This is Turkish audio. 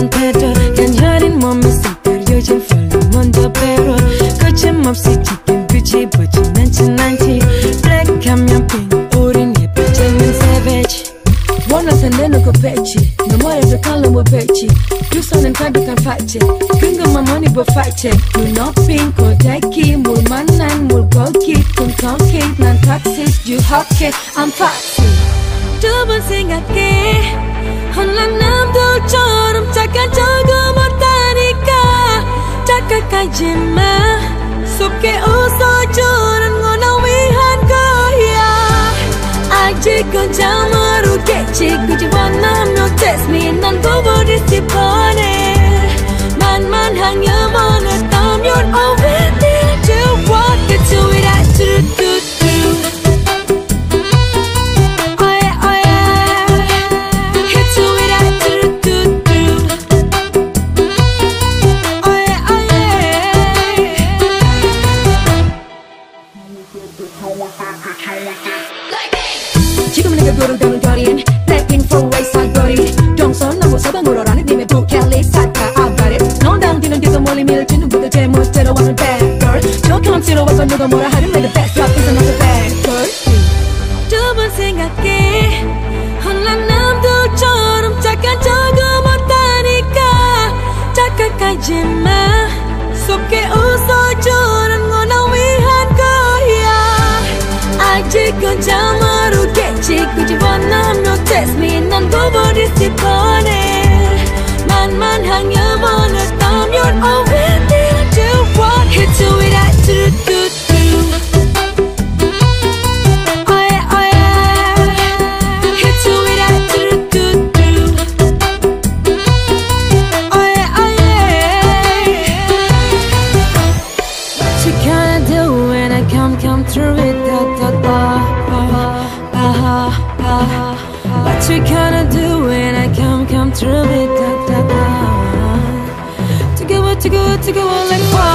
în petrol Ganjarin mă dar eu ce fel mă îndăperă Că ce m-am psichit în picii, bă, ce n-am ce n-am ce Pleca mi-am pin, urin e pe ce mi se veci Oana se nenă cu peci, mă moare pe cală mă peci. Eu sunt în cadru că face, când mă mani bă face. Nu nopin, coteki, mul manan, mul goki Cum toki, nan toxic, you hot kid, I'm toxic Dubă-mi singă gay Hunlanam do chorum chaka chago motanika Chaka kajima Subke uso choran ngona wihan goya Aji ko jamaru kechi kujibanam no test me nan bobo 지금 내가 걸어가는 거리엔 Blackpink for race 사거리. 동서남북 서방으로 라는 님의 부켈리 사카 아바리 넌 당기는 뒤서 멀리 밀치는 부터 제 멋대로 하는 bad girl. 저 컨치로 와서 누가 뭐라 하든 내가 best up is another bad girl. 두번 생각해. 혼란 남들처럼 착한 척은 못하니까. 착각하지 마. 속게 웃어주는 non già maru che ci qui ci vanno no test mi non bobo di si pone man man hang your mon a thumb your own did I do what hit to it I do do Come, come through it, da, da. You gonna do when I come, come through it? Da, da, da. To go, to go, to go like fire.